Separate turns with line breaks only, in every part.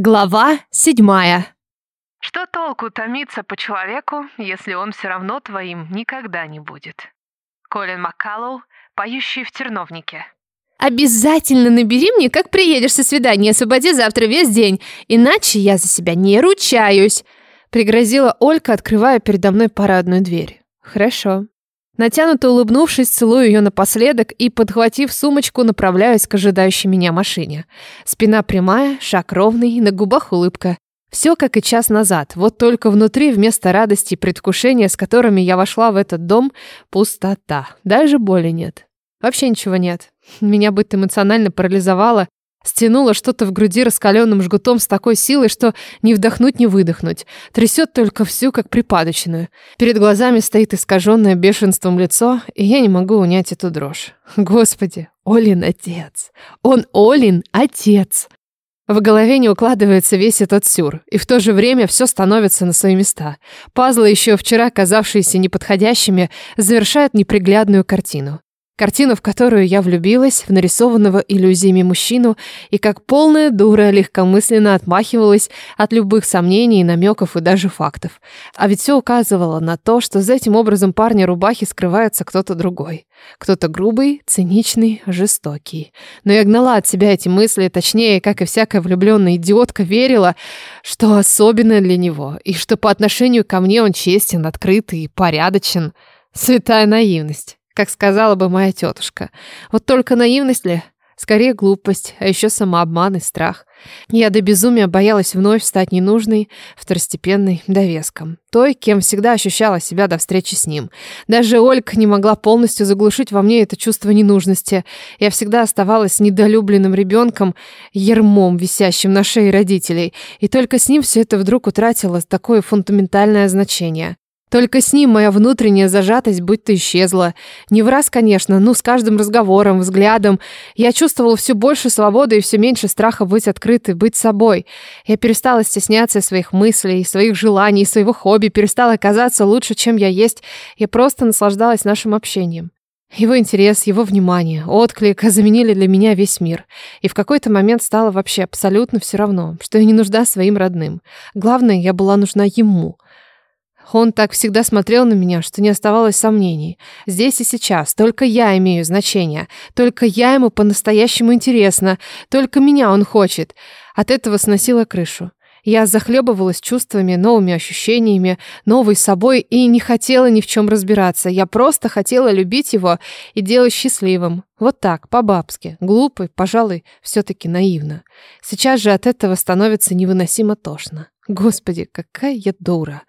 Глава седьмая.
Что толку томиться по человеку, если он все равно твоим никогда не будет? Колин Маккаллоу, поющий в терновнике.
Обязательно набери мне, как приедешь со свидания, освободи завтра весь день, иначе я за себя не ручаюсь, пригрозила Олька, открывая передо мной парадную дверь. Хорошо. Натянуто улыбнувшись, целую ее напоследок и, подхватив сумочку, направляюсь к ожидающей меня машине. Спина прямая, шаг ровный, на губах улыбка. Все как и час назад, вот только внутри вместо радости и предвкушения, с которыми я вошла в этот дом, пустота. Даже боли нет. Вообще ничего нет. Меня будто эмоционально парализовало, Стянуло что-то в груди раскаленным жгутом с такой силой, что не вдохнуть, не выдохнуть. Трясет только всю, как припадочную. Перед глазами стоит искаженное бешенством лицо, и я не могу унять эту дрожь. Господи, Олин отец. Он Олин отец. В голове не укладывается весь этот сюр, и в то же время все становится на свои места. Пазлы, еще вчера казавшиеся неподходящими, завершают неприглядную картину. Картину, в которую я влюбилась, в нарисованного иллюзиями мужчину, и как полная дура легкомысленно отмахивалась от любых сомнений, намеков и даже фактов. А ведь все указывало на то, что за этим образом парня рубахи скрывается кто-то другой. Кто-то грубый, циничный, жестокий. Но я гнала от себя эти мысли, точнее, как и всякая влюбленная идиотка, верила, что особенное для него, и что по отношению ко мне он честен, открытый и порядочен. Святая наивность как сказала бы моя тетушка. Вот только наивность ли? Скорее глупость, а еще самообман и страх. Я до безумия боялась вновь стать ненужной, второстепенной довеском. Той, кем всегда ощущала себя до встречи с ним. Даже Ольга не могла полностью заглушить во мне это чувство ненужности. Я всегда оставалась недолюбленным ребенком, ермом, висящим на шее родителей. И только с ним все это вдруг утратило такое фундаментальное значение. Только с ним моя внутренняя зажатость будто исчезла. Не в раз, конечно, но с каждым разговором, взглядом я чувствовала все больше свободы и все меньше страха быть открытой, быть собой. Я перестала стесняться своих мыслей, своих желаний, своего хобби, перестала казаться лучше, чем я есть. Я просто наслаждалась нашим общением. Его интерес, его внимание, отклик заменили для меня весь мир. И в какой-то момент стало вообще абсолютно все равно, что я не нужна своим родным. Главное, я была нужна ему — он так всегда смотрел на меня, что не оставалось сомнений. Здесь и сейчас только я имею значение, только я ему по-настоящему интересна, только меня он хочет. От этого сносило крышу. Я захлебывалась чувствами, новыми ощущениями, новой собой и не хотела ни в чем разбираться. Я просто хотела любить его и делать счастливым. Вот так, по-бабски. Глупый, пожалуй, все-таки наивно. Сейчас же от этого становится невыносимо тошно. Господи, какая я дура.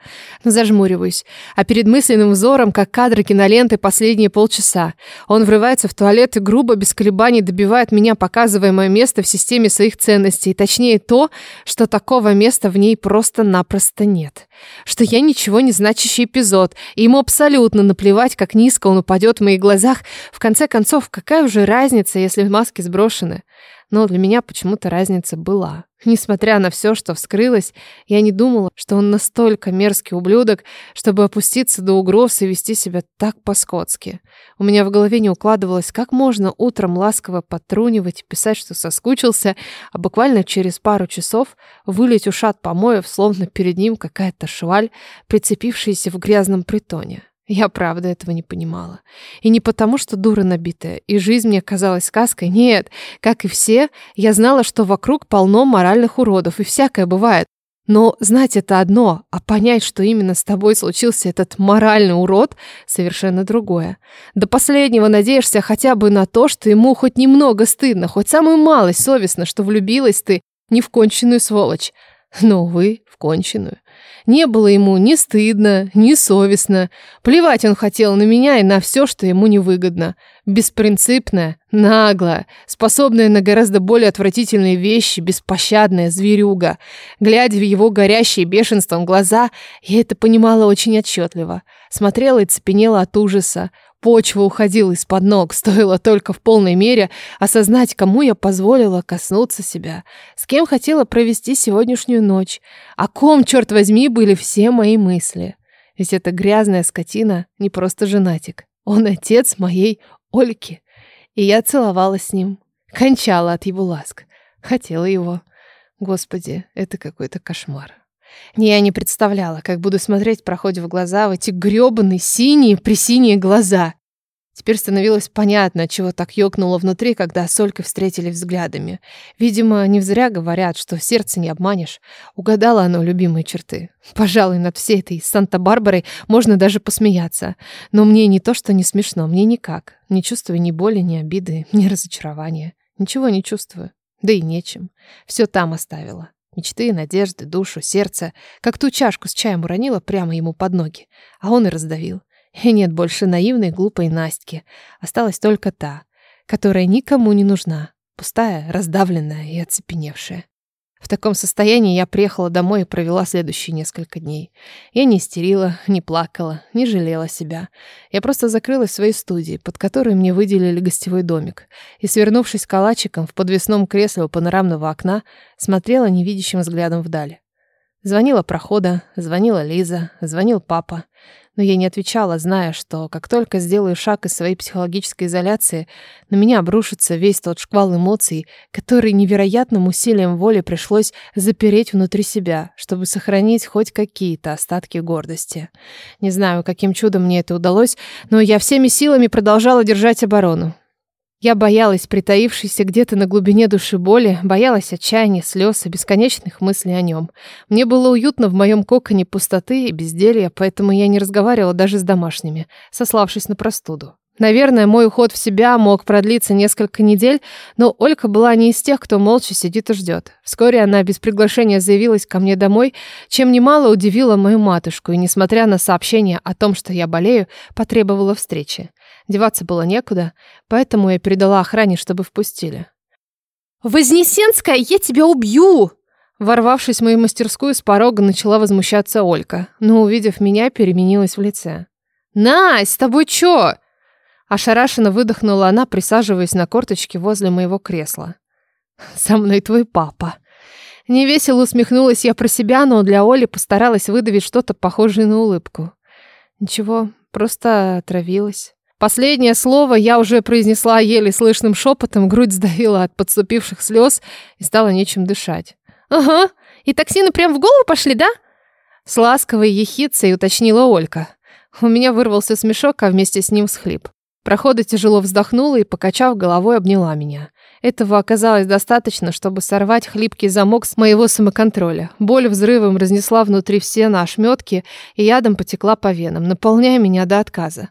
Зажмуриваюсь. А перед мысленным взором, как кадры киноленты последние полчаса. Он врывается в туалет и грубо, без колебаний добивает меня, показывая мое место в системе своих ценностей. Точнее то, что такого места в ней просто-напросто нет. Что я ничего не значащий эпизод, и ему абсолютно наплевать, как низко он упадет в моих глазах. В конце концов, какая уже разница, если маски сброшены? Но для меня почему-то разница была. Несмотря на все, что вскрылось, я не думала, что он настолько мерзкий ублюдок, чтобы опуститься до угроз и вести себя так по-скотски. У меня в голове не укладывалось, как можно утром ласково подтрунивать и писать, что соскучился, а буквально через пару часов вылить ушат помоев, словно перед ним какая-то шваль, прицепившаяся в грязном притоне. Я правда этого не понимала. И не потому, что дура набитая, и жизнь мне казалась сказкой. Нет, как и все, я знала, что вокруг полно моральных уродов, и всякое бывает. Но знать это одно, а понять, что именно с тобой случился этот моральный урод, совершенно другое. До последнего надеешься хотя бы на то, что ему хоть немного стыдно, хоть самую малость совестно, что влюбилась ты не в конченую сволочь. Но, увы, в конченую. Не было ему ни стыдно, ни совестно. Плевать он хотел на меня и на все, что ему невыгодно. Беспринципная, наглая, способная на гораздо более отвратительные вещи, беспощадная зверюга. Глядя в его горящие бешенством глаза, я это понимала очень отчетливо. Смотрела и цепенела от ужаса. Почва уходила из-под ног, стоило только в полной мере осознать, кому я позволила коснуться себя, с кем хотела провести сегодняшнюю ночь, о ком, черт возьми, были все мои мысли. Ведь эта грязная скотина не просто женатик, он отец моей Ольки. И я целовалась с ним, кончала от его ласк, хотела его. Господи, это какой-то кошмар. Я не представляла, как буду смотреть, проходя в глаза, в эти грёбаные синие, присиние глаза. Теперь становилось понятно, чего так ёкнуло внутри, когда с Олькой встретили взглядами. Видимо, не зря говорят, что сердце не обманешь. Угадала оно любимые черты. Пожалуй, над всей этой Санта-Барбарой можно даже посмеяться. Но мне не то, что не смешно, мне никак. Не чувствую ни боли, ни обиды, ни разочарования. Ничего не чувствую. Да и нечем. Все там оставила. Мечты, надежды, душу, сердце. Как ту чашку с чаем уронила прямо ему под ноги. А он и раздавил. И нет больше наивной, глупой Настики. Осталась только та, которая никому не нужна. Пустая, раздавленная и оцепеневшая. В таком состоянии я приехала домой и провела следующие несколько дней. Я не истерила, не плакала, не жалела себя. Я просто закрылась в своей студии, под которой мне выделили гостевой домик, и, свернувшись калачиком в подвесном кресле у панорамного окна, смотрела невидящим взглядом вдаль. Звонила прохода, звонила Лиза, звонил папа но я не отвечала, зная, что как только сделаю шаг из своей психологической изоляции, на меня обрушится весь тот шквал эмоций, который невероятным усилием воли пришлось запереть внутри себя, чтобы сохранить хоть какие-то остатки гордости. Не знаю, каким чудом мне это удалось, но я всеми силами продолжала держать оборону. Я боялась притаившейся где-то на глубине души боли, боялась отчаяния, слез и бесконечных мыслей о нем. Мне было уютно в моем коконе пустоты и безделья, поэтому я не разговаривала даже с домашними, сославшись на простуду. Наверное, мой уход в себя мог продлиться несколько недель, но Олька была не из тех, кто молча сидит и ждет. Вскоре она без приглашения заявилась ко мне домой, чем немало удивила мою матушку, и, несмотря на сообщение о том, что я болею, потребовала встречи. Деваться было некуда, поэтому я передала охране, чтобы впустили.
«Вознесенская, я тебя убью!»
Ворвавшись в мою мастерскую, с порога начала возмущаться Олька, но, увидев меня, переменилась в лице.
«Насть, с тобой чё?»
Ошарашенно выдохнула она, присаживаясь на корточке возле моего кресла. «Со мной твой папа». Невесело усмехнулась я про себя, но для Оли постаралась выдавить что-то похожее на улыбку. Ничего, просто отравилась. Последнее слово я уже произнесла еле слышным шепотом, грудь сдавила от подступивших слез и стало нечем дышать.
«Ага, и токсины прям в голову пошли, да?»
С ласковой ехицей уточнила Олька. У меня вырвался смешок, а вместе с ним всхлип. Прохода тяжело вздохнула и, покачав головой, обняла меня. Этого оказалось достаточно, чтобы сорвать хлипкий замок с моего самоконтроля. Боль взрывом разнесла внутри все на ошметки и ядом потекла по венам, наполняя меня до отказа.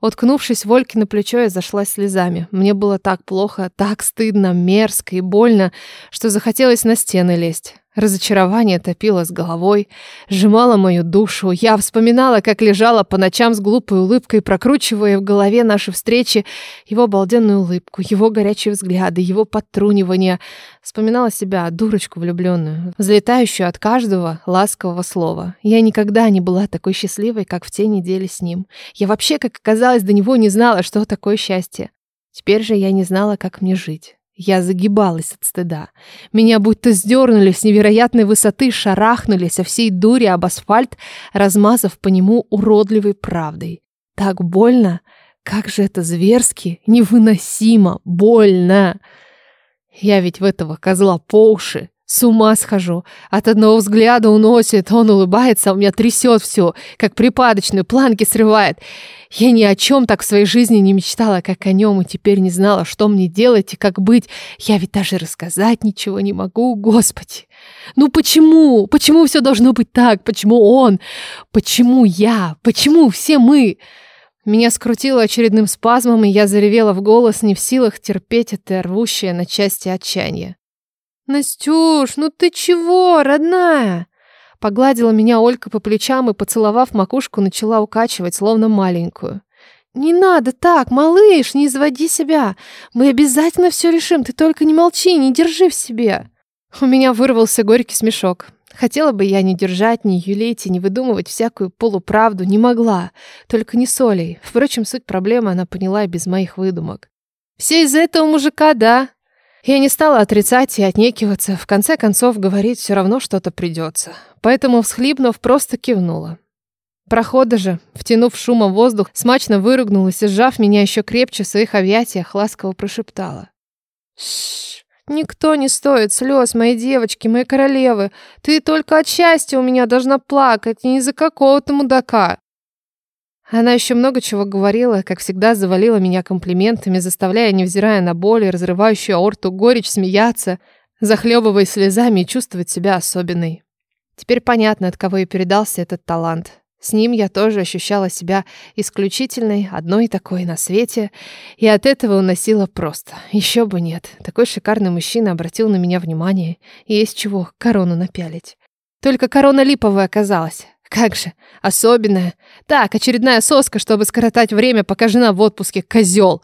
Уткнувшись в Ольке на плечо, я зашлась слезами. Мне было так плохо, так стыдно, мерзко и больно, что захотелось на стены лезть. Разочарование топило с головой, сжимало мою душу. Я вспоминала, как лежала по ночам с глупой улыбкой, прокручивая в голове наши встречи, его обалденную улыбку, его горячие взгляды, его подтрунивание. Вспоминала себя, дурочку влюбленную, взлетающую от каждого ласкового слова. Я никогда не была такой счастливой, как в те недели с ним. Я вообще, как оказалось, до него не знала, что такое счастье. Теперь же я не знала, как мне жить. Я загибалась от стыда. Меня будто сдернули с невероятной высоты, шарахнули со всей дури об асфальт, размазав по нему уродливой правдой. Так больно, как же это зверски, невыносимо, больно. Я ведь в этого козла по уши. С ума схожу. От одного взгляда уносит, он улыбается, а у меня трясет все, как припадочную, планки срывает. Я ни о чем так в своей жизни не мечтала, как о нем, и теперь не знала, что мне делать и как быть. Я ведь даже рассказать ничего не могу, господи. Ну почему? Почему все должно быть так? Почему он? Почему я? Почему все мы? Меня скрутило очередным спазмом, и я заревела в голос, не в силах терпеть это рвущее на части отчаяние. «Настюш, ну ты чего, родная?» Погладила меня Олька по плечам и, поцеловав макушку, начала укачивать, словно маленькую. «Не надо так, малыш, не изводи себя. Мы обязательно все решим, ты только не молчи, не держи в себе». У меня вырвался горький смешок. Хотела бы я не держать, не юлить и не выдумывать всякую полуправду, не могла. Только не с Олей. Впрочем, суть проблемы она поняла и без моих выдумок. «Все из-за этого мужика, да?» Я не стала отрицать и отнекиваться, в конце концов говорить все равно что-то придется. Поэтому, всхлипнув, просто кивнула. Прохода же, втянув шумом воздух, смачно выругнулась и, сжав меня еще крепче в своих объятиях, ласково прошептала. «Шш, Никто не стоит слез, моей девочки, моей королевы. Ты только от счастья у меня должна плакать, не из-за какого-то мудака. Она еще много чего говорила, как всегда завалила меня комплиментами, заставляя, невзирая на боль и разрывающую аорту горечь, смеяться, захлебываясь слезами и чувствовать себя особенной. Теперь понятно, от кого ей передался этот талант. С ним я тоже ощущала себя исключительной, одной такой на свете, и от этого уносила просто. Еще бы нет. Такой шикарный мужчина обратил на меня внимание, и есть чего корону напялить. Только корона липовая оказалась. Как же, особенная. Так, очередная соска, чтобы скоротать время, пока жена в отпуске, козел.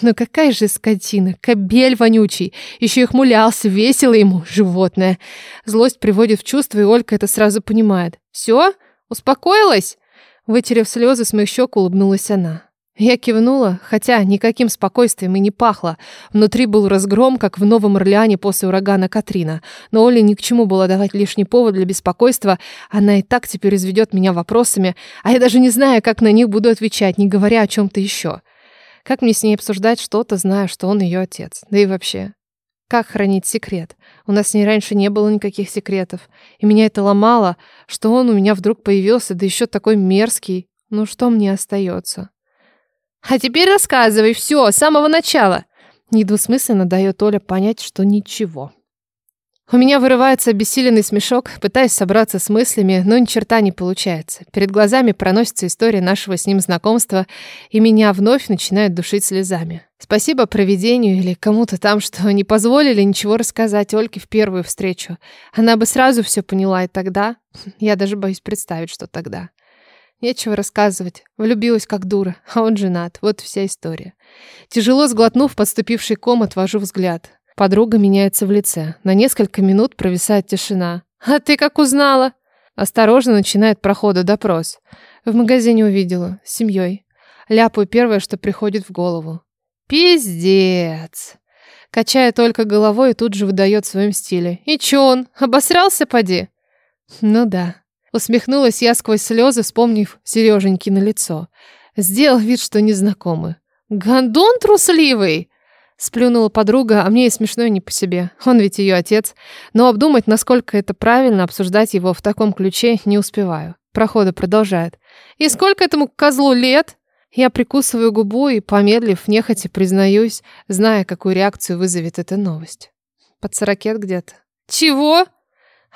Ну какая же скотина, кобель вонючий. Еще и хмулялся, весело ему, животное. Злость приводит в чувство, и Олька это сразу понимает. Все? Успокоилась? Вытерев слезы с моих щек, улыбнулась она. Я кивнула, хотя никаким спокойствием и не пахло. Внутри был разгром, как в Новом Орлеане после урагана Катрина. Но Оле ни к чему было давать лишний повод для беспокойства. Она и так теперь изведет меня вопросами, а я даже не знаю, как на них буду отвечать, не говоря о чем-то еще. Как мне с ней обсуждать что-то, зная, что он ее отец? Да и вообще, как хранить секрет? У нас с ней раньше не было никаких секретов. И меня это ломало, что он у меня вдруг появился, да еще такой мерзкий. Ну что мне остается? А теперь рассказывай все, с самого начала. Недвусмысленно дает Оля понять, что ничего. У меня вырывается обессиленный смешок, пытаясь собраться с мыслями, но ни черта не получается. Перед глазами проносится история нашего с ним знакомства, и меня вновь начинает душить слезами. Спасибо проведению или кому-то там, что не позволили ничего рассказать Ольке в первую встречу. Она бы сразу все поняла, и тогда... Я даже боюсь представить, что тогда. Нечего рассказывать. Влюбилась как дура, а он женат. Вот вся история. Тяжело сглотнув подступивший ком, отвожу взгляд. Подруга меняется в лице. На несколько минут провисает тишина. «А ты как узнала?» Осторожно начинает прохода допрос. В магазине увидела. С семьей. Ляпаю первое, что приходит в голову. «Пиздец!» Качая только головой тут же выдает в своем стиле. «И чё он? Обосрался, поди?» «Ну да». Усмехнулась я сквозь слезы, вспомнив Сереженьки на лицо. Сделал вид, что незнакомы. «Гондон трусливый!» Сплюнула подруга, а мне и смешно и не по себе. Он ведь ее отец. Но обдумать, насколько это правильно, обсуждать его в таком ключе не успеваю. Прохода продолжает. «И сколько этому козлу лет?» Я прикусываю губу и, помедлив, нехотя признаюсь, зная, какую реакцию вызовет эта новость. Под сорокет где-то. «Чего?»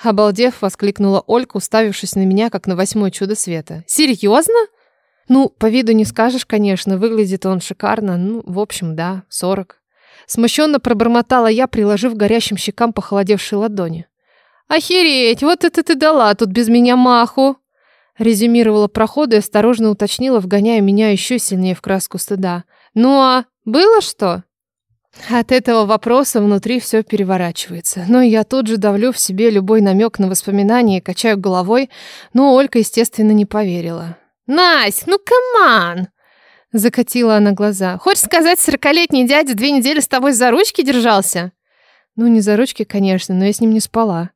Обалдев, воскликнула Олька, уставившись на меня, как на восьмое чудо света. «Серьезно?» «Ну, по виду не скажешь, конечно. Выглядит он шикарно. Ну, в общем, да, сорок». Смущенно пробормотала я, приложив горящим щекам похолодевшие ладони. «Охереть! Вот это ты дала тут без меня маху!» Резюмировала проходу и осторожно уточнила, вгоняя меня еще сильнее в краску стыда. «Ну а было что?» От этого вопроса внутри все переворачивается. Но я тут же давлю в себе любой намек на воспоминания и качаю головой, но Олька, естественно, не поверила. «Насть, ну каман!» Закатила она глаза. «Хочешь сказать, сорокалетний дядя две недели с тобой за ручки держался?» Ну, не за ручки, конечно, но я с ним не спала.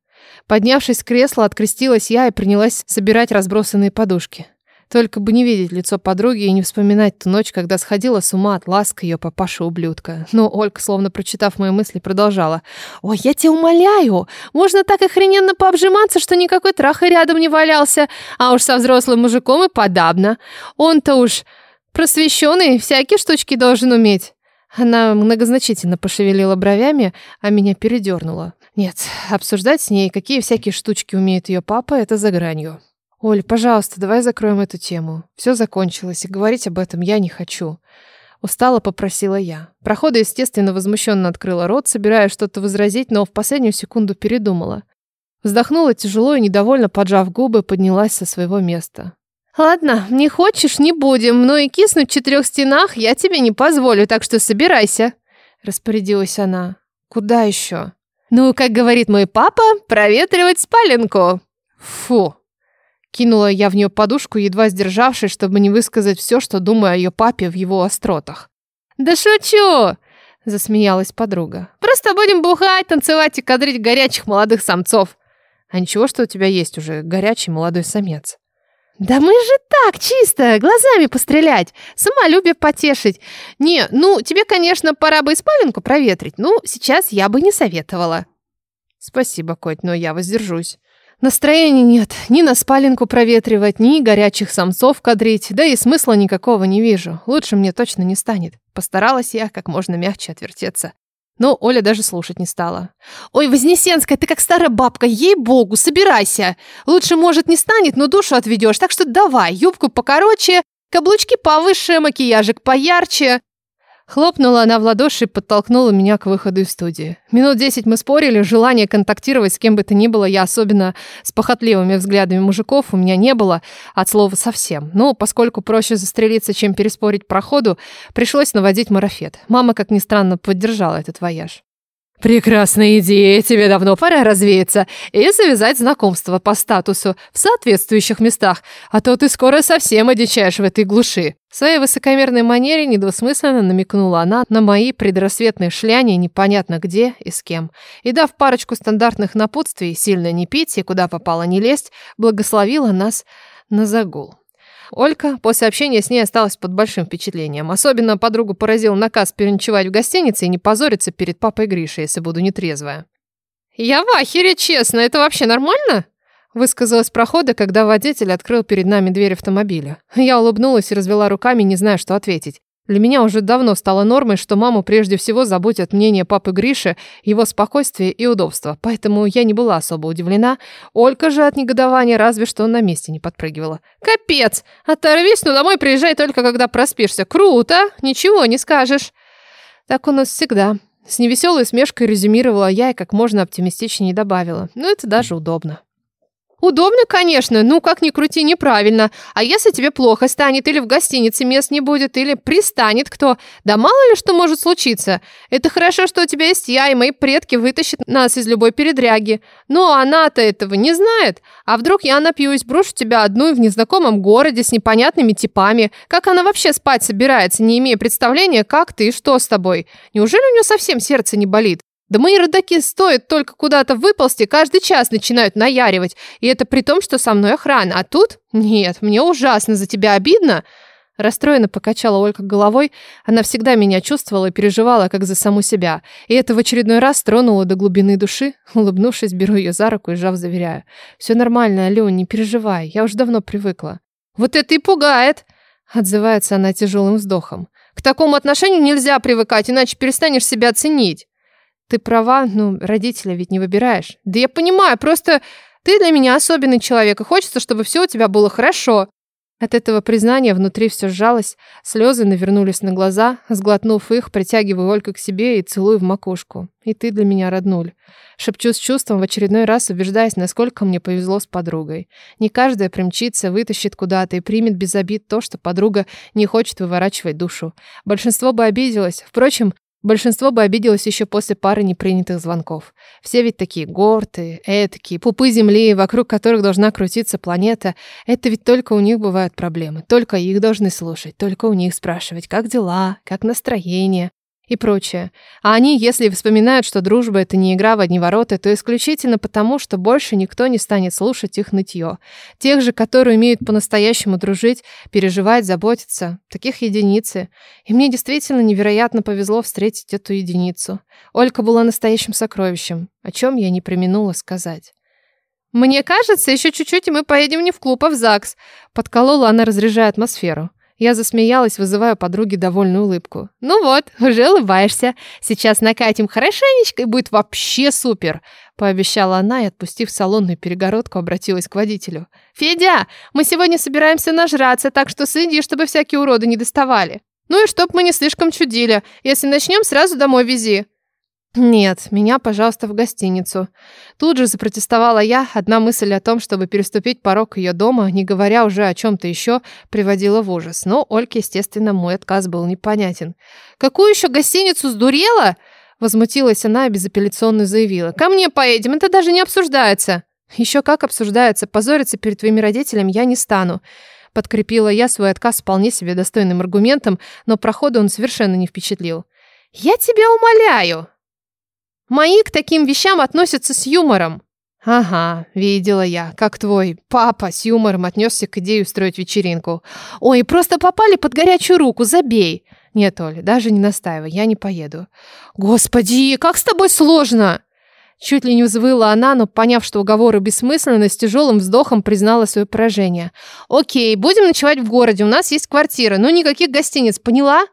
Поднявшись с кресла, открестилась я и принялась собирать разбросанные подушки. Только бы не видеть лицо подруги и не вспоминать ту ночь, когда сходила с ума от ласк ее папаша-ублюдка. Но Ольга, словно прочитав мои мысли, продолжала. «Ой, я тебя умоляю! Можно так охрененно пообжиматься, что никакой траха рядом не валялся. А уж со взрослым мужиком и подавно. Он-то уж просвещенный, всякие штучки должен уметь». Она многозначительно пошевелила бровями, а меня передернула. Нет, обсуждать с ней, какие всякие штучки умеет ее папа, это за гранью. Оль, пожалуйста, давай закроем эту тему. Все закончилось, и говорить об этом я не хочу. Устало попросила я. Прохода, естественно, возмущенно открыла рот, собираясь что-то возразить, но в последнюю секунду передумала. Вздохнула тяжело и, недовольно поджав губы, поднялась со своего места. «Ладно, не хочешь, не будем, но и киснуть в четырех стенах я тебе не позволю, так что собирайся», — распорядилась она. «Куда еще?» «Ну, как говорит мой папа, проветривать спаленку». «Фу», Кинула я в нее подушку, едва сдержавшись, чтобы не высказать все, что думаю о ее папе в его остротах. «Да шучу!» – засмеялась подруга. «Просто будем бухать, танцевать и кадрить горячих молодых самцов. А ничего, что у тебя есть уже горячий молодой самец?» Да мы же так, чисто, глазами пострелять, самолюбие потешить. Не, ну, тебе, конечно, пора бы спаленку проветрить, ну, сейчас я бы не советовала.
Спасибо, Коть, но я воздержусь.
Настроения нет, ни на спаленку проветривать, ни горячих самцов кадрить, да и смысла никакого не вижу. Лучше мне точно не станет. Постаралась я как можно мягче отвертеться. Но Оля даже слушать не стала. «Ой, Вознесенская, ты как старая бабка, ей-богу, собирайся! Лучше, может, не станет, но душу отведешь, так что давай, юбку покороче, каблучки повыше, макияжик поярче». Хлопнула она в ладоши и подтолкнула меня к выходу из студии. Минут десять мы спорили, желания контактировать с кем бы то ни было, я особенно с похотливыми взглядами мужиков у меня не было, от слова совсем. Но поскольку проще застрелиться, чем переспорить проходу, пришлось наводить марафет. Мама, как ни странно, поддержала этот вояж. Прекрасная идея, тебе давно пора развеяться и завязать знакомство по статусу в соответствующих местах, а то ты скоро совсем одичаешь в этой глуши. В своей высокомерной манере недвусмысленно намекнула она на мои предрассветные шляния непонятно где и с кем. И дав парочку стандартных напутствий сильно не пить и куда попало не лезть, благословила нас на загул. Олька после общения с ней осталась под большим впечатлением. Особенно подругу поразил наказ переночевать в гостинице и не позориться перед папой Гришей, если буду нетрезвая. «Я в ахере, честно, это вообще нормально?» Высказалась прохода, когда водитель открыл перед нами дверь автомобиля. Я улыбнулась и развела руками, не зная, что ответить. Для меня уже давно стало нормой, что маму прежде всего заботят мнение папы Гриши, его спокойствие и удобство, поэтому я не была особо удивлена. Олька же от негодования разве что на месте не подпрыгивала. «Капец! Оторвись, но домой приезжай только когда проспишься. Круто! Ничего не скажешь!» Так у нас всегда. С невеселой смешкой резюмировала я и как можно оптимистичнее добавила. Но это даже удобно. Удобно, конечно, ну как ни крути, неправильно. А если тебе плохо станет, или в гостинице мест не будет, или пристанет кто? Да мало ли что может случиться. Это хорошо, что у тебя есть я, и мои предки вытащат нас из любой передряги. Но она-то этого не знает. А вдруг я напьюсь, брошу тебя одну в незнакомом городе с непонятными типами? Как она вообще спать собирается, не имея представления, как ты и что с тобой? Неужели у нее совсем сердце не болит? Да мои родаки стоят только куда-то выползти, каждый час начинают наяривать. И это при том, что со мной охрана. А тут? Нет, мне ужасно за тебя обидно. Расстроенно покачала Ольга головой. Она всегда меня чувствовала и переживала, как за саму себя. И это в очередной раз тронуло до глубины души. Улыбнувшись, беру ее за руку и сжав заверяю. «Все нормально, Алён, не переживай. Я уже давно привыкла». «Вот это и пугает!» Отзывается она тяжелым вздохом. «К такому отношению нельзя привыкать, иначе перестанешь себя ценить». Ты права, ну, родителя ведь не выбираешь. Да я понимаю, просто ты для меня особенный человек, и хочется, чтобы все у тебя было хорошо. От этого признания внутри все сжалось, слезы навернулись на глаза, сглотнув их, притягиваю Ольку к себе и целую в макушку. И ты для меня, роднуль. Шепчу с чувством в очередной раз, убеждаясь, насколько мне повезло с подругой. Не каждая примчится, вытащит куда-то и примет без обид то, что подруга не хочет выворачивать душу. Большинство бы обиделось. Впрочем, Большинство бы обиделось еще после пары непринятых звонков. Все ведь такие горты, этакие, пупы земли, вокруг которых должна крутиться планета. Это ведь только у них бывают проблемы. Только их должны слушать, только у них спрашивать, как дела, как настроение и прочее. А они, если вспоминают, что дружба — это не игра в одни ворота, то исключительно потому, что больше никто не станет слушать их нытье. Тех же, которые умеют по-настоящему дружить, переживать, заботиться. Таких единицы. И мне действительно невероятно повезло встретить эту единицу. Олька была настоящим сокровищем, о чем я не применула сказать. «Мне кажется, еще чуть-чуть, и мы поедем не в клуб, а в ЗАГС», подколола она, разряжая атмосферу. Я засмеялась, вызывая подруге довольную улыбку. «Ну вот, уже улыбаешься. Сейчас накатим хорошенечко, и будет вообще супер!» Пообещала она и, отпустив салонную перегородку, обратилась к водителю. «Федя, мы сегодня собираемся нажраться, так что следи, чтобы всякие уроды не доставали. Ну и чтоб мы не слишком чудили. Если начнем, сразу домой вези». «Нет, меня, пожалуйста, в гостиницу». Тут же запротестовала я. Одна мысль о том, чтобы переступить порог ее дома, не говоря уже о чем-то еще, приводила в ужас. Но Ольке, естественно, мой отказ был непонятен. «Какую еще гостиницу сдурела?» Возмутилась она и безапелляционно заявила. «Ко мне поедем, это даже не обсуждается». «Еще как обсуждается. Позориться перед твоими родителями я не стану». Подкрепила я свой отказ вполне себе достойным аргументом, но прохода он совершенно не впечатлил. «Я тебя умоляю!» Мои к таким вещам относятся с юмором. Ага, видела я, как твой папа с юмором отнесся к идее устроить вечеринку. Ой, просто попали под горячую руку, забей. Нет, Оля, даже не настаивай, я не поеду. Господи, как с тобой сложно! Чуть ли не взвыла она, но, поняв, что уговоры бессмысленны, с тяжелым вздохом признала свое поражение. «Окей, будем ночевать в городе, у нас есть квартира, но никаких гостиниц, поняла?»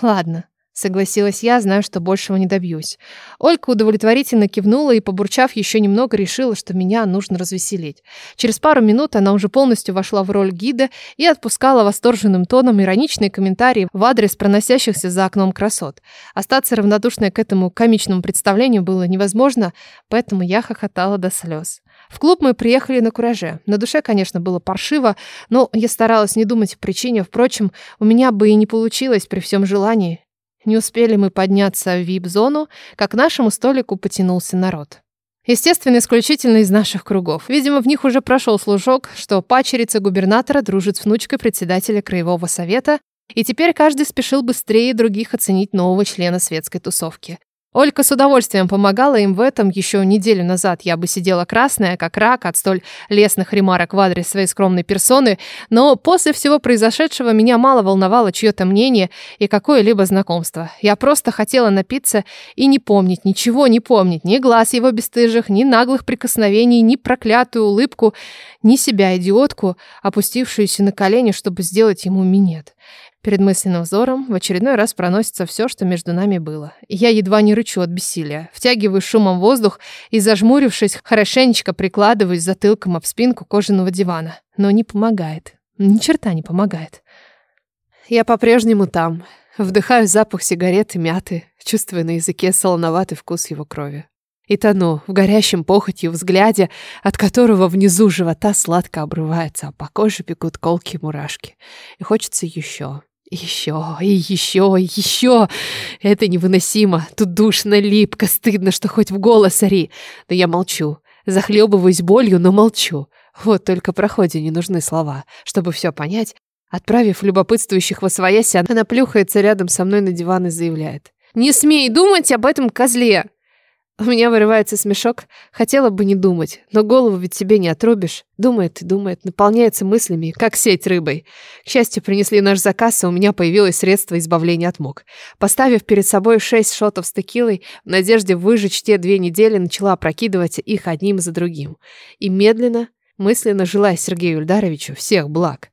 «Ладно», Согласилась я, знаю, что большего не добьюсь. Олька удовлетворительно кивнула и, побурчав еще немного, решила, что меня нужно развеселить. Через пару минут она уже полностью вошла в роль гида и отпускала восторженным тоном ироничные комментарии в адрес проносящихся за окном красот. Остаться равнодушной к этому комичному представлению было невозможно, поэтому я хохотала до слез. В клуб мы приехали на кураже. На душе, конечно, было паршиво, но я старалась не думать о причине. Впрочем, у меня бы и не получилось при всем желании. Не успели мы подняться в вип-зону, как к нашему столику потянулся народ. Естественно, исключительно из наших кругов. Видимо, в них уже прошел служок, что пачерица губернатора дружит с внучкой председателя Краевого совета, и теперь каждый спешил быстрее других оценить нового члена светской тусовки. Олька с удовольствием помогала им в этом. Еще неделю назад я бы сидела красная, как рак, от столь лестных ремарок в адрес своей скромной персоны, но после всего произошедшего меня мало волновало чье-то мнение и какое-либо знакомство. Я просто хотела напиться и не помнить, ничего не помнить, ни глаз его бесстыжих, ни наглых прикосновений, ни проклятую улыбку, ни себя, идиотку, опустившуюся на колени, чтобы сделать ему минет. Перед мысленным взором в очередной раз проносится все, что между нами было. Я едва не рычу от бессилия. Втягиваю шумом воздух и, зажмурившись, хорошенечко прикладываюсь затылком об спинку кожаного дивана. Но не помогает. Ни черта не помогает. Я по-прежнему там. Вдыхаю запах сигареты, мяты, чувствуя на языке солоноватый вкус его крови. И тону в горящем похотью взгляде, от которого внизу живота сладко обрывается, а по коже бегут колки и мурашки. И хочется еще. Еще, и еще, и еще. Это невыносимо. Тут душно, липко, стыдно, что хоть в голос ори. Но я молчу. Захлебываюсь болью, но молчу. Вот только проходе не нужны слова, чтобы все понять. Отправив любопытствующих во своясь, она плюхается рядом со мной на диван и заявляет. «Не смей думать об этом козле!» У меня вырывается смешок. Хотела бы не думать, но голову ведь себе не отрубишь. Думает и думает, наполняется мыслями, как сеть рыбой. К счастью, принесли наш заказ, и у меня появилось средство избавления от мук. Поставив перед собой шесть шотов с текилой, в надежде выжечь те две недели, начала опрокидывать их одним за другим. И медленно, мысленно желая Сергею Ильдаровичу всех благ.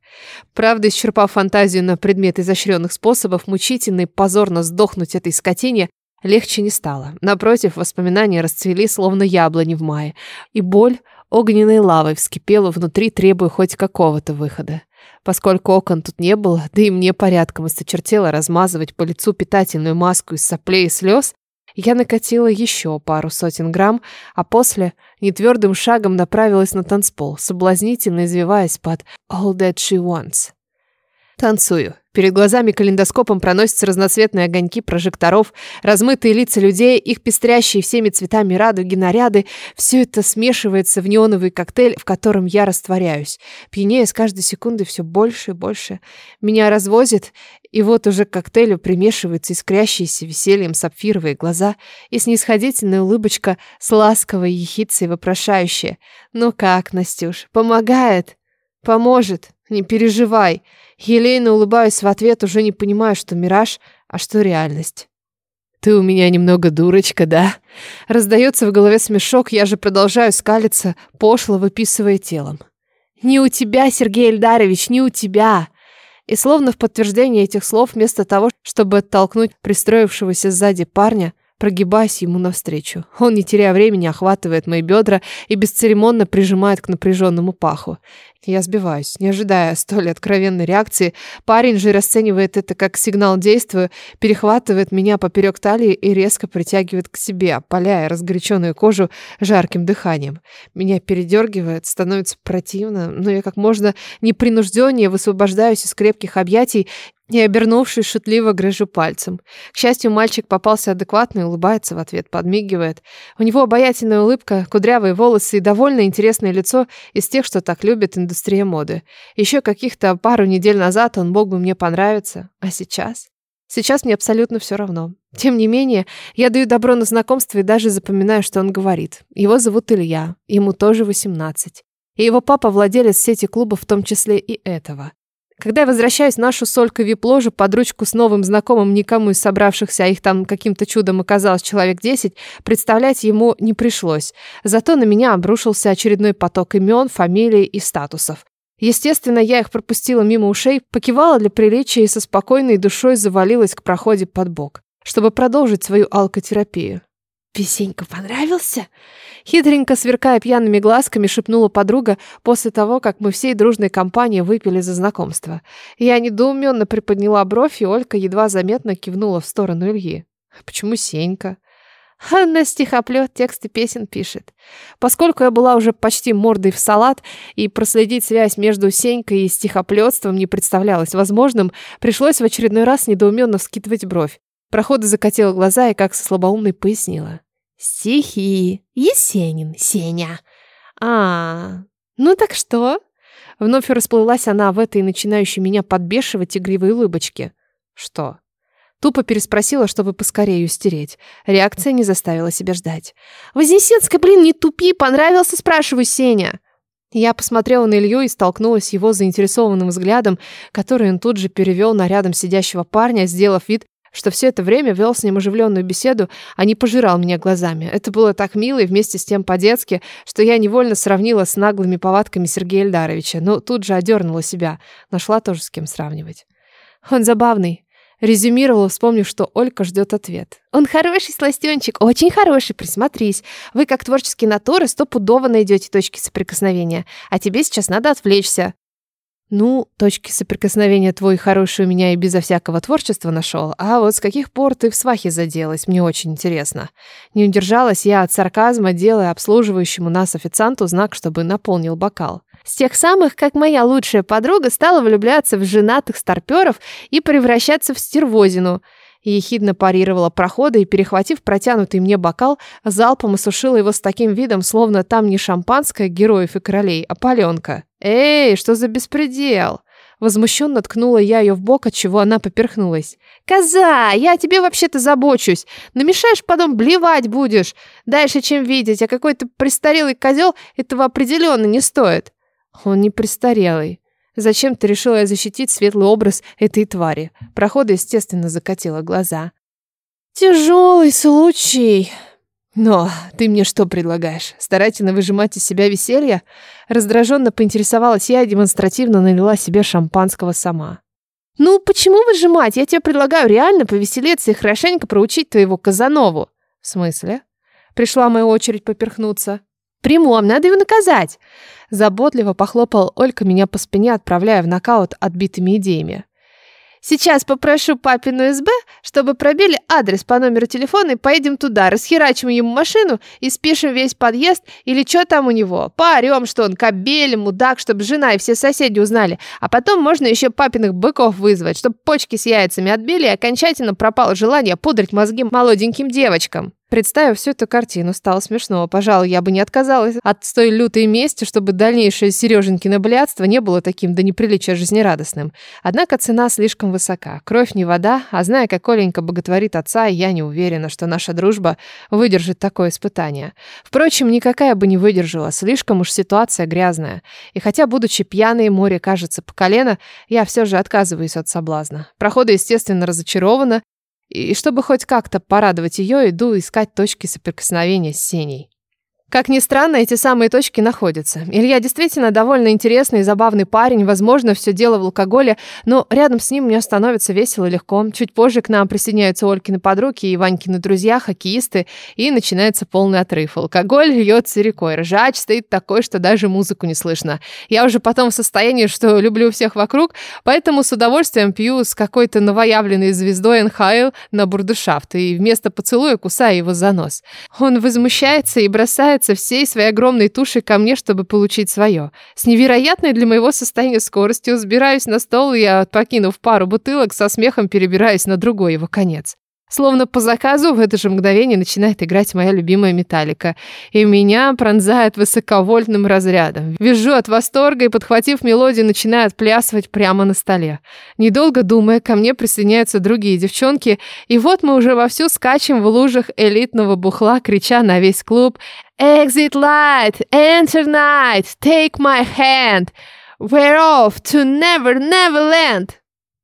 Правда, исчерпав фантазию на предмет изощренных способов мучительно и позорно сдохнуть этой скотине, Легче не стало. Напротив, воспоминания расцвели, словно яблони в мае. И боль огненной лавой вскипела внутри, требуя хоть какого-то выхода. Поскольку окон тут не было, да и мне порядком осточертело размазывать по лицу питательную маску из соплей и слез, я накатила еще пару сотен грамм, а после нетвердым шагом направилась на танцпол, соблазнительно извиваясь под «All That She Wants». Танцую. Перед глазами калейдоскопом проносятся разноцветные огоньки прожекторов, размытые лица людей, их пестрящие всеми цветами радуги наряды. Все это смешивается в неоновый коктейль, в котором я растворяюсь. Пьянее с каждой секунды все больше и больше. Меня развозит, и вот уже к коктейлю примешиваются искрящиеся весельем сапфировые глаза и снисходительная улыбочка с ласковой ехицей вопрошающая. «Ну как, Настюш, помогает?» «Поможет, не переживай». Елейно улыбаюсь в ответ, уже не понимаю, что мираж, а что реальность. «Ты у меня немного дурочка, да?» Раздается в голове смешок, я же продолжаю скалиться, пошло выписывая телом. «Не у тебя, Сергей Эльдарович, не у тебя!» И словно в подтверждение этих слов, вместо того, чтобы оттолкнуть пристроившегося сзади парня, прогибаясь ему навстречу. Он, не теряя времени, охватывает мои бедра и бесцеремонно прижимает к напряженному паху. Я сбиваюсь, не ожидая столь откровенной реакции. Парень же расценивает это как сигнал действия, перехватывает меня поперек талии и резко притягивает к себе, опаляя разгоряченную кожу жарким дыханием. Меня передергивает, становится противно, но я как можно непринужденнее высвобождаюсь из крепких объятий и, обернувшись, шутливо грыжу пальцем. К счастью, мальчик попался адекватный, улыбается в ответ, подмигивает. У него обаятельная улыбка, кудрявые волосы и довольно интересное лицо из тех, что так любит индустрия моды. Еще каких-то пару недель назад он мог бы мне понравиться, а сейчас... Сейчас мне абсолютно все равно. Тем не менее, я даю добро на знакомство и даже запоминаю, что он говорит. Его зовут Илья, ему тоже 18. И его папа владелец сети клубов, в том числе и этого. Когда я возвращаюсь в нашу солька вип-ложу под ручку с новым знакомым никому из собравшихся, а их там каким-то чудом оказалось человек 10, представлять ему не пришлось. Зато на меня обрушился очередной поток имен, фамилий и статусов. Естественно, я их пропустила мимо ушей, покивала для приличия и со спокойной душой завалилась к проходе под бок, чтобы продолжить свою алкотерапию. «Песенька понравился?» Хитренько сверкая пьяными глазками, шепнула подруга после того, как мы всей дружной компанией выпили за знакомство. Я недоуменно приподняла бровь, и Олька едва заметно кивнула в сторону Ильи. «Почему Сенька?» Она стихоплет, тексты песен пишет. Поскольку я была уже почти мордой в салат, и проследить связь между Сенькой и стихоплетством не представлялось возможным, пришлось в очередной раз недоуменно вскидывать бровь. Прохода закатила глаза и как со слабоумной пояснила. «Стихи. Есенин. Сеня». «А, ну так что?» Вновь расплылась она в этой начинающей меня подбешивать игривой улыбочке. «Что?» Тупо переспросила, чтобы поскорее стереть. Реакция не заставила себя ждать. «Вознесенская, блин, не тупи, понравился, спрашиваю, Сеня!» Я посмотрела на Илью и столкнулась с его заинтересованным взглядом, который он тут же перевел на рядом сидящего парня, сделав вид, что все это время вел с ним оживленную беседу, а не пожирал меня глазами. Это было так мило и вместе с тем по-детски, что я невольно сравнила с наглыми повадками Сергея Эльдаровича, но тут же одернула себя. Нашла тоже с кем сравнивать. Он забавный. Резюмировала, вспомнив, что Олька ждет ответ. «Он хороший сластенчик, очень хороший, присмотрись. Вы, как творческие натуры, стопудово найдете точки соприкосновения. А тебе сейчас надо отвлечься». Ну, точки соприкосновения твой хороший у меня и безо всякого творчества нашел. А вот с каких пор ты в свахе заделась, мне очень интересно. Не удержалась я от сарказма, делая обслуживающему нас официанту знак, чтобы наполнил бокал. С тех самых, как моя лучшая подруга стала влюбляться в женатых старперов и превращаться в стервозину. Ехидно парировала прохода и, перехватив протянутый мне бокал, залпом осушила его с таким видом, словно там не шампанское героев и королей, а паленка. «Эй, что за беспредел?» Возмущенно ткнула я ее в бок, от чего она поперхнулась. «Коза, я о тебе вообще-то забочусь. Намешаешь, потом блевать будешь. Дальше, чем видеть, а какой-то престарелый козел этого определенно не стоит». «Он не престарелый. Зачем ты решила защитить светлый образ этой твари?» Прохода, естественно, закатила глаза. «Тяжелый случай», «Но ты мне что предлагаешь? Старательно выжимать из себя веселье?» Раздраженно поинтересовалась я и демонстративно налила себе шампанского сама. «Ну, почему выжимать? Я тебе предлагаю реально повеселиться и хорошенько проучить твоего Казанову». «В смысле?» Пришла моя очередь поперхнуться. «Прямом, надо его наказать!» Заботливо похлопал Олька меня по спине, отправляя в нокаут отбитыми идеями. Сейчас попрошу папину СБ, чтобы пробили адрес по номеру телефона и поедем туда, расхерачим ему машину и спишем весь подъезд или что там у него. Поорем, что он кобель, мудак, чтобы жена и все соседи узнали. А потом можно еще папиных быков вызвать, чтобы почки с яйцами отбили и окончательно пропало желание пудрить мозги молоденьким девочкам. Представив всю эту картину, стало смешно. Пожалуй, я бы не отказалась от той лютой мести, чтобы дальнейшее Сереженькино блядство не было таким до неприличия жизнерадостным. Однако цена слишком высока. Кровь не вода, а зная, как Оленька боготворит отца, я не уверена, что наша дружба выдержит такое испытание. Впрочем, никакая бы не выдержала, слишком уж ситуация грязная. И хотя, будучи пьяной, море кажется по колено, я все же отказываюсь от соблазна. Прохода, естественно, разочарована, и чтобы хоть как-то порадовать ее, иду искать точки соприкосновения с Сеней. Как ни странно, эти самые точки находятся. Илья действительно довольно интересный и забавный парень, возможно, все дело в алкоголе, но рядом с ним мне становится весело и легко. Чуть позже к нам присоединяются Олькины подруги и Ванькины друзья, хоккеисты, и начинается полный отрыв. Алкоголь льется рекой, ржач стоит такой, что даже музыку не слышно. Я уже потом в состоянии, что люблю всех вокруг, поэтому с удовольствием пью с какой-то новоявленной звездой НХЛ на бурдушафт и вместо поцелуя кусаю его за нос. Он возмущается и бросает бросается всей своей огромной тушей ко мне, чтобы получить свое. С невероятной для моего состояния скоростью сбираюсь на стол и, покинув пару бутылок, со смехом перебираюсь на другой его конец. Словно по заказу в это же мгновение начинает играть моя любимая металлика. И меня пронзает высоковольтным разрядом. Вижу от восторга и, подхватив мелодию, начинаю отплясывать прямо на столе. Недолго думая, ко мне присоединяются другие девчонки, и вот мы уже вовсю скачем в лужах элитного бухла, крича на весь клуб «Exit light! Enter night! Take my hand! We're off to never, never land!»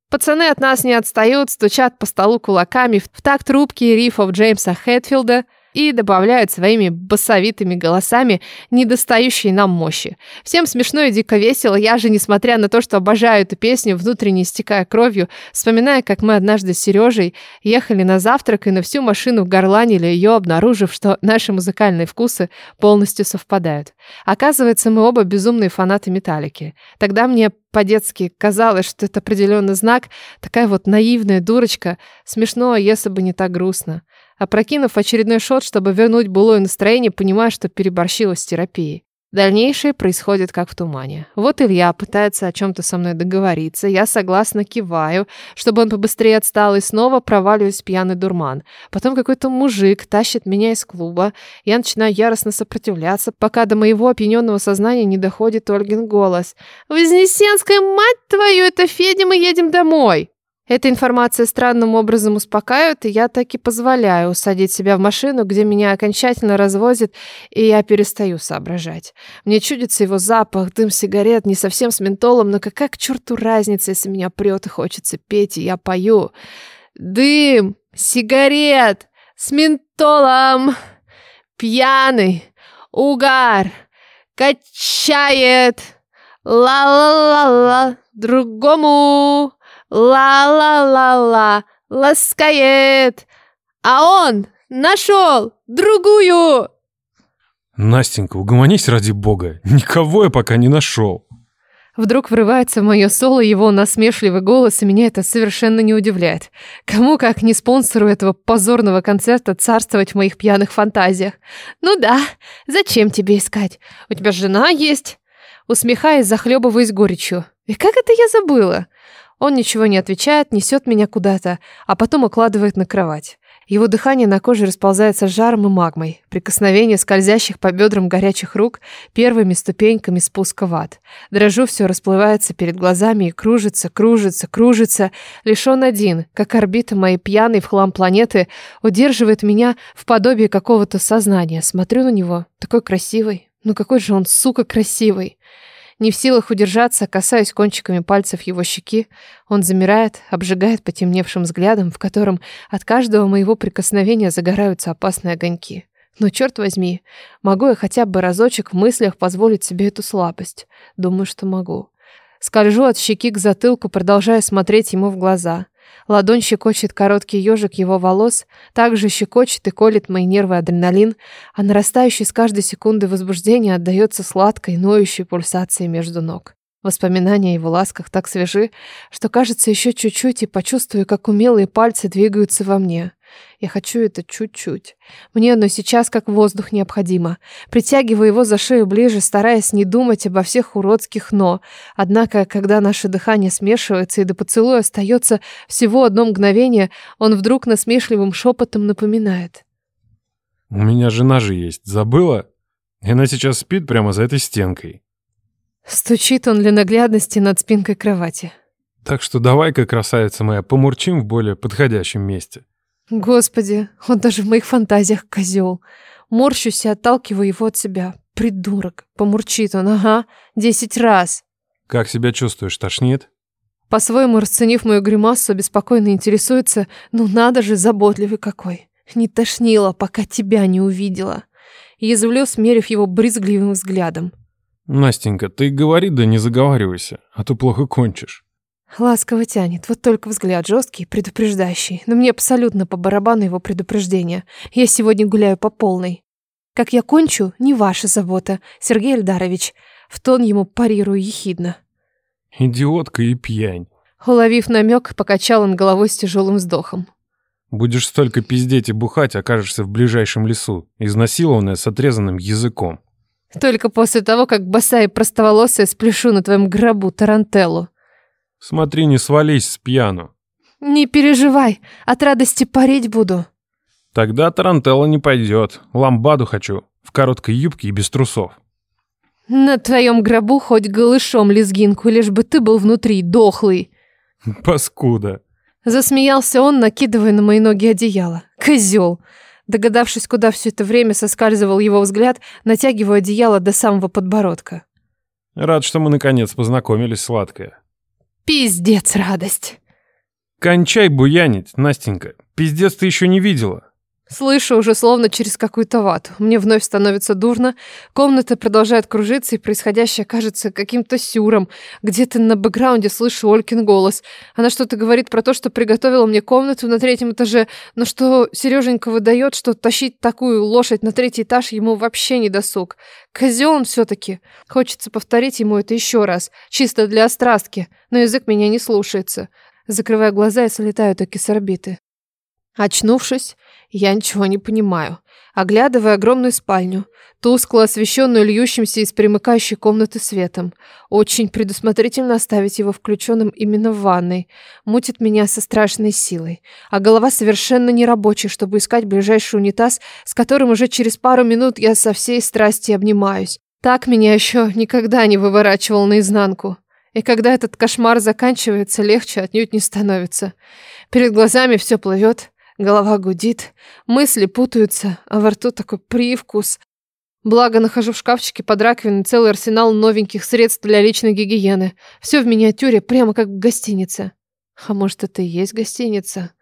Пацаны от нас не отстают, стучат по столу кулаками в такт трубки рифов Джеймса Хэтфилда и добавляют своими басовитыми голосами недостающие нам мощи. Всем смешно и дико весело, я же, несмотря на то, что обожаю эту песню, внутренне истекая кровью, вспоминая, как мы однажды с Сережей ехали на завтрак и на всю машину горланили ее, обнаружив, что наши музыкальные вкусы полностью совпадают. Оказывается, мы оба безумные фанаты Металлики. Тогда мне по-детски казалось, что это определенный знак, такая вот наивная дурочка. Смешно, если бы не так грустно. Опрокинув очередной шот, чтобы вернуть былое настроение, понимая, что переборщила с терапией. Дальнейшее происходит как в тумане. Вот Илья пытается о чем-то со мной договориться, я согласно киваю, чтобы он побыстрее отстал, и снова проваливаюсь в пьяный дурман. Потом какой-то мужик тащит меня из клуба, я начинаю яростно сопротивляться, пока до моего опьяненного сознания не доходит Ольгин голос. «Вознесенская, мать твою, это Федя, мы едем домой!» Эта информация странным образом успокаивает, и я таки позволяю усадить себя в машину, где меня окончательно развозит, и я перестаю соображать. Мне чудится его запах, дым сигарет, не совсем с ментолом, но какая к черту разница, если меня прет и хочется петь, и я пою. Дым, сигарет, с ментолом, пьяный, угар, качает, ла-ла-ла-ла, другому ла-ла-ла-ла, ласкает. А он нашел другую.
Настенька, угомонись ради бога. Никого я пока не нашел.
Вдруг врывается в мое соло его насмешливый голос, и меня это совершенно не удивляет. Кому, как не спонсору этого позорного концерта, царствовать в моих пьяных фантазиях? Ну да, зачем тебе искать? У тебя жена есть? Усмехаясь, захлебываясь горечью. И как это я забыла? Он ничего не отвечает, несет меня куда-то, а потом укладывает на кровать. Его дыхание на коже расползается жаром и магмой. Прикосновение скользящих по бедрам горячих рук первыми ступеньками спуска в ад. Дрожу, все расплывается перед глазами и кружится, кружится, кружится. Лишь он один, как орбита моей пьяной в хлам планеты, удерживает меня в подобии какого-то сознания. Смотрю на него, такой красивый. Ну какой же он, сука, красивый. Не в силах удержаться, касаюсь кончиками пальцев его щеки. Он замирает, обжигает потемневшим взглядом, в котором от каждого моего прикосновения загораются опасные огоньки. Но черт возьми, могу я хотя бы разочек в мыслях позволить себе эту слабость? Думаю, что могу. Скольжу от щеки к затылку, продолжая смотреть ему в глаза. Ладонь щекочет короткий ежик его волос, также щекочет и колет мои нервы адреналин, а нарастающий с каждой секунды возбуждение отдается сладкой, ноющей пульсацией между ног. Воспоминания о его ласках так свежи, что кажется еще чуть-чуть и почувствую, как умелые пальцы двигаются во мне. Я хочу это чуть-чуть. Мне оно сейчас как воздух необходимо. Притягиваю его за шею ближе, стараясь не думать обо всех уродских «но». Однако, когда наше дыхание смешивается и до поцелуя остается всего одно мгновение, он вдруг насмешливым шепотом напоминает.
У меня жена же есть, забыла? И она сейчас спит прямо за этой стенкой.
Стучит он для наглядности над спинкой кровати.
Так что давай-ка, красавица моя, помурчим в более подходящем месте.
Господи, он даже в моих фантазиях козел. Морщусь и отталкиваю его от себя. Придурок. Помурчит он, ага, десять раз.
Как себя чувствуешь, тошнит?
По-своему, расценив мою гримасу, беспокойно интересуется, ну надо же, заботливый какой. Не тошнило, пока тебя не увидела. Язвлю, смерив его брезгливым взглядом.
Настенька, ты говори, да не заговаривайся, а то плохо кончишь.
Ласково тянет, вот только взгляд жесткий, предупреждающий. Но мне абсолютно по барабану его предупреждение. Я сегодня гуляю по полной. Как я кончу, не ваша забота, Сергей Эльдарович. В тон ему парирую ехидно.
Идиотка и пьянь.
Уловив намек, покачал он головой с тяжелым вздохом.
Будешь столько пиздеть и бухать, окажешься в ближайшем лесу, изнасилованная с отрезанным языком.
Только после того, как босая и простоволосая спляшу на твоем гробу тарантеллу.
Смотри, не свались с пьяну.
Не переживай, от радости парить буду.
Тогда тарантелла не пойдет. Ламбаду хочу. В короткой юбке и без трусов.
На твоем гробу хоть голышом лезгинку, лишь бы ты был внутри, дохлый.
Паскуда.
Засмеялся он, накидывая на мои ноги одеяло. Козел. Догадавшись, куда все это время соскальзывал его взгляд, натягиваю одеяло до самого подбородка.
Рад, что мы наконец познакомились, сладкая.
Пиздец радость.
Кончай буянить, Настенька. Пиздец ты еще не видела.
Слышу уже словно через какую-то вату. Мне вновь становится дурно. Комната продолжает кружиться, и происходящее кажется каким-то сюром. Где-то на бэкграунде слышу Олькин голос. Она что-то говорит про то, что приготовила мне комнату на третьем этаже, но что Сереженька выдает, что тащить такую лошадь на третий этаж ему вообще не досуг. Козел он все-таки. Хочется повторить ему это еще раз, чисто для острастки, но язык меня не слушается. Закрывая глаза, я слетаю таки с орбиты. Очнувшись, я ничего не понимаю. Оглядывая огромную спальню, тускло освещенную льющимся из примыкающей комнаты светом. Очень предусмотрительно оставить его включенным именно в ванной. Мутит меня со страшной силой. А голова совершенно нерабочая, чтобы искать ближайший унитаз, с которым уже через пару минут я со всей страсти обнимаюсь. Так меня еще никогда не выворачивал наизнанку. И когда этот кошмар заканчивается, легче отнюдь не становится. Перед глазами все плывет, Голова гудит, мысли путаются, а во рту такой привкус. Благо, нахожу в шкафчике под раковиной целый арсенал новеньких средств для личной гигиены. Все в миниатюре, прямо как в гостинице. А может, это и есть гостиница?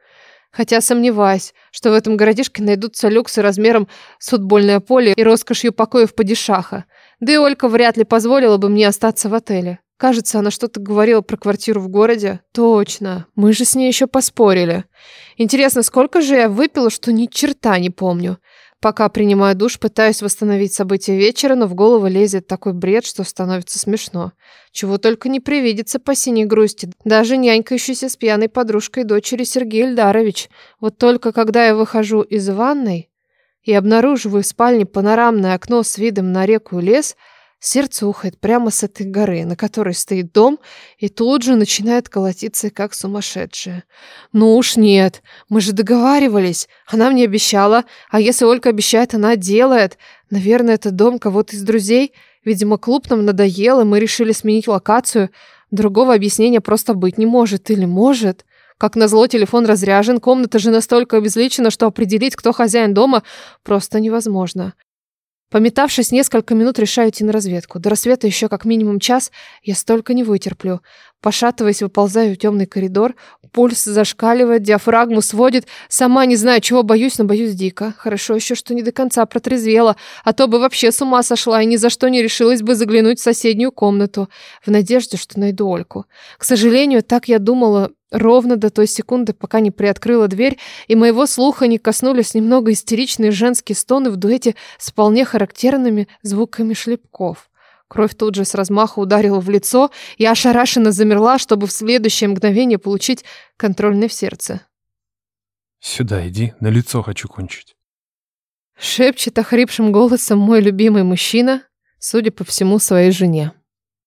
Хотя сомневаюсь, что в этом городишке найдутся люксы размером с футбольное поле и роскошью покоев падишаха. Да и Олька вряд ли позволила бы мне остаться в отеле. Кажется, она что-то говорила про квартиру в городе. Точно. Мы же с ней еще поспорили. Интересно, сколько же я выпила, что ни черта не помню. Пока принимаю душ, пытаюсь восстановить события вечера, но в голову лезет такой бред, что становится смешно. Чего только не привидится по синей грусти. Даже нянькающийся с пьяной подружкой дочери Сергей Ильдарович. Вот только когда я выхожу из ванной и обнаруживаю в спальне панорамное окно с видом на реку и лес – Сердце ухает прямо с этой горы, на которой стоит дом, и тут же начинает колотиться, как сумасшедшее. Ну уж нет, мы же договаривались. Она мне обещала, а если Ольга обещает, она делает. Наверное, это дом кого-то из друзей. Видимо, клуб нам надоел, и мы решили сменить локацию. Другого объяснения просто быть не может. Или может? Как назло, телефон разряжен, комната же настолько обезличена, что определить, кто хозяин дома, просто невозможно. Пометавшись несколько минут, решаю идти на разведку. До рассвета еще как минимум час, я столько не вытерплю. Пошатываясь, выползаю в темный коридор. Пульс зашкаливает, диафрагму сводит. Сама не знаю, чего боюсь, но боюсь дико. Хорошо еще, что не до конца протрезвела, а то бы вообще с ума сошла и ни за что не решилась бы заглянуть в соседнюю комнату, в надежде, что найду Ольку. К сожалению, так я думала ровно до той секунды, пока не приоткрыла дверь, и моего слуха не коснулись немного истеричные женские стоны в дуэте с вполне характерными звуками шлепков. Кровь тут же с размаху ударила в лицо, я ошарашенно замерла, чтобы в следующее мгновение получить контрольный в сердце.
«Сюда иди, на лицо хочу кончить».
Шепчет охрипшим голосом мой любимый мужчина, судя по всему, своей жене.